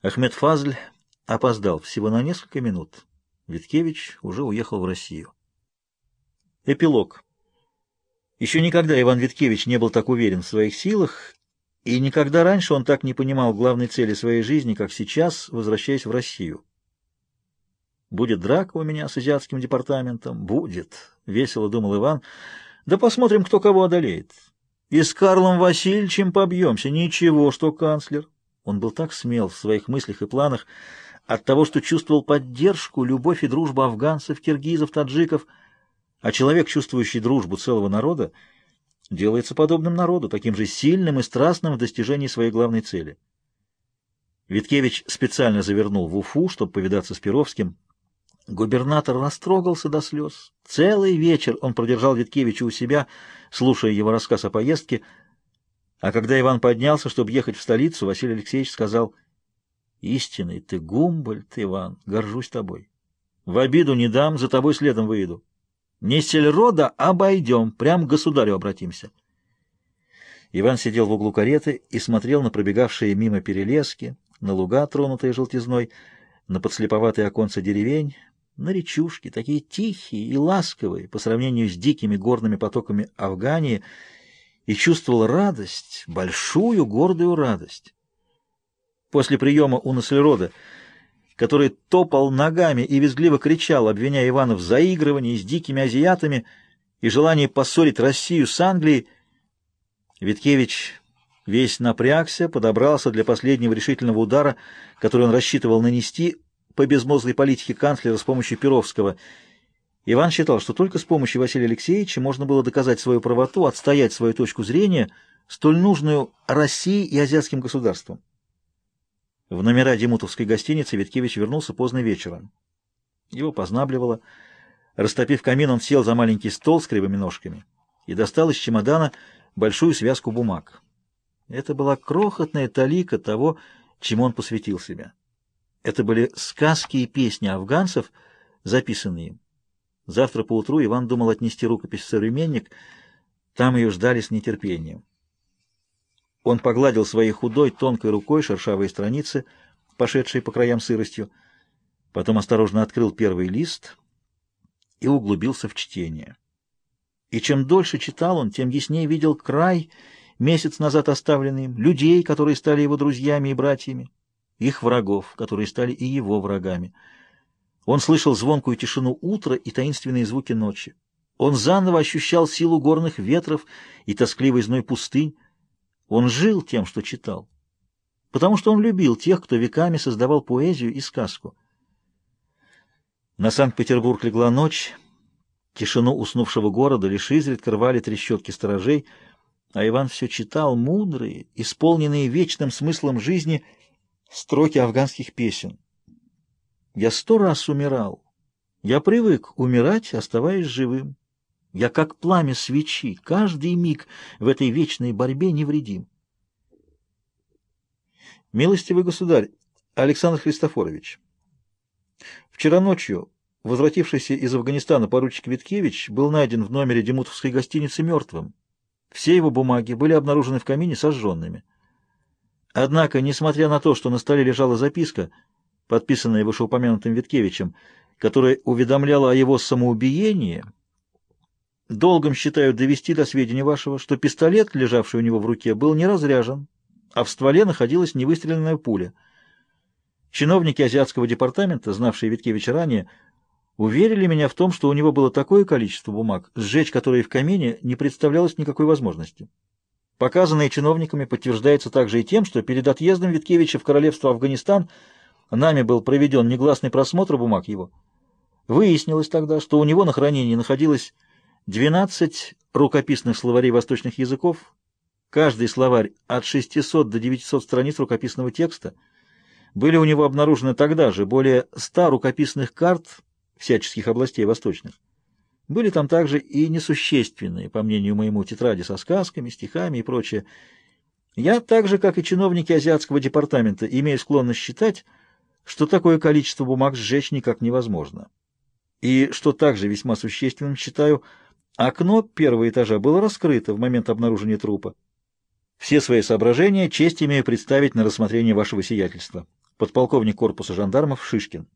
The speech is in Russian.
Ахмед Фазль опоздал всего на несколько минут. Виткевич уже уехал в Россию. Эпилог. Еще никогда Иван Виткевич не был так уверен в своих силах, и никогда раньше он так не понимал главной цели своей жизни, как сейчас, возвращаясь в Россию. «Будет драка у меня с азиатским департаментом?» «Будет», — весело думал Иван. «Да посмотрим, кто кого одолеет. И с Карлом Васильевичем побьемся. Ничего, что канцлер. Он был так смел в своих мыслях и планах от того, что чувствовал поддержку, любовь и дружбу афганцев, киргизов, таджиков. А человек, чувствующий дружбу целого народа, делается подобным народу, таким же сильным и страстным в достижении своей главной цели. Виткевич специально завернул в Уфу, чтобы повидаться с Перовским. Губернатор растрогался до слез. Целый вечер он продержал Виткевича у себя, слушая его рассказ о поездке, а когда Иван поднялся, чтобы ехать в столицу, Василий Алексеевич сказал, «Истинный ты Гумбольд, Иван, горжусь тобой. В обиду не дам, за тобой следом выйду. Не сельрода обойдем, прям к государю обратимся». Иван сидел в углу кареты и смотрел на пробегавшие мимо перелески, на луга, тронутые желтизной, на подслеповатые оконца деревень, на речушки, такие тихие и ласковые по сравнению с дикими горными потоками Афгании — и чувствовал радость, большую гордую радость. После приема у Наслерода, который топал ногами и визгливо кричал, обвиняя Ивана в заигрывании с дикими азиатами и желании поссорить Россию с Англией, Виткевич весь напрягся, подобрался для последнего решительного удара, который он рассчитывал нанести по безмозглой политике канцлера с помощью Перовского — Иван считал, что только с помощью Василия Алексеевича можно было доказать свою правоту, отстоять свою точку зрения, столь нужную России и азиатским государствам. В номера Демутовской гостиницы Виткевич вернулся поздно вечером. Его познабливало. Растопив камин, он сел за маленький стол с кривыми ножками и достал из чемодана большую связку бумаг. Это была крохотная талика того, чему он посвятил себя. Это были сказки и песни афганцев, записанные им. Завтра поутру Иван думал отнести рукопись в современник, там ее ждали с нетерпением. Он погладил своей худой, тонкой рукой шершавые страницы, пошедшие по краям сыростью, потом осторожно открыл первый лист и углубился в чтение. И чем дольше читал он, тем яснее видел край, месяц назад оставленный им, людей, которые стали его друзьями и братьями, их врагов, которые стали и его врагами — он слышал звонкую тишину утра и таинственные звуки ночи. Он заново ощущал силу горных ветров и тоскливый зной пустынь. Он жил тем, что читал, потому что он любил тех, кто веками создавал поэзию и сказку. На Санкт-Петербург легла ночь. Тишину уснувшего города лишь изредка рвали трещотки сторожей, а Иван все читал мудрые, исполненные вечным смыслом жизни строки афганских песен. Я сто раз умирал. Я привык умирать, оставаясь живым. Я как пламя свечи, каждый миг в этой вечной борьбе невредим. Милостивый государь Александр Христофорович, вчера ночью возвратившийся из Афганистана поручик Виткевич был найден в номере Демутовской гостиницы мертвым. Все его бумаги были обнаружены в камине сожженными. Однако, несмотря на то, что на столе лежала записка — подписанное вышеупомянутым Виткевичем, который уведомляло о его самоубиении, долгом считаю довести до сведения вашего, что пистолет, лежавший у него в руке, был не разряжен, а в стволе находилась невыстреленная пуля. Чиновники азиатского департамента, знавшие Виткевича ранее, уверили меня в том, что у него было такое количество бумаг, сжечь которые в камине не представлялось никакой возможности. Показанное чиновниками подтверждается также и тем, что перед отъездом Виткевича в королевство Афганистан – Нами был проведен негласный просмотр бумаг его. Выяснилось тогда, что у него на хранении находилось 12 рукописных словарей восточных языков, каждый словарь от 600 до 900 страниц рукописного текста. Были у него обнаружены тогда же более 100 рукописных карт всяческих областей восточных. Были там также и несущественные, по мнению моему, тетради со сказками, стихами и прочее. Я так же, как и чиновники азиатского департамента, имею склонность считать, что такое количество бумаг сжечь никак невозможно. И что также весьма существенным считаю, окно первого этажа было раскрыто в момент обнаружения трупа. Все свои соображения честь имею представить на рассмотрение вашего сиятельства. Подполковник корпуса жандармов Шишкин.